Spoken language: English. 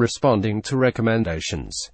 responding to recommendations.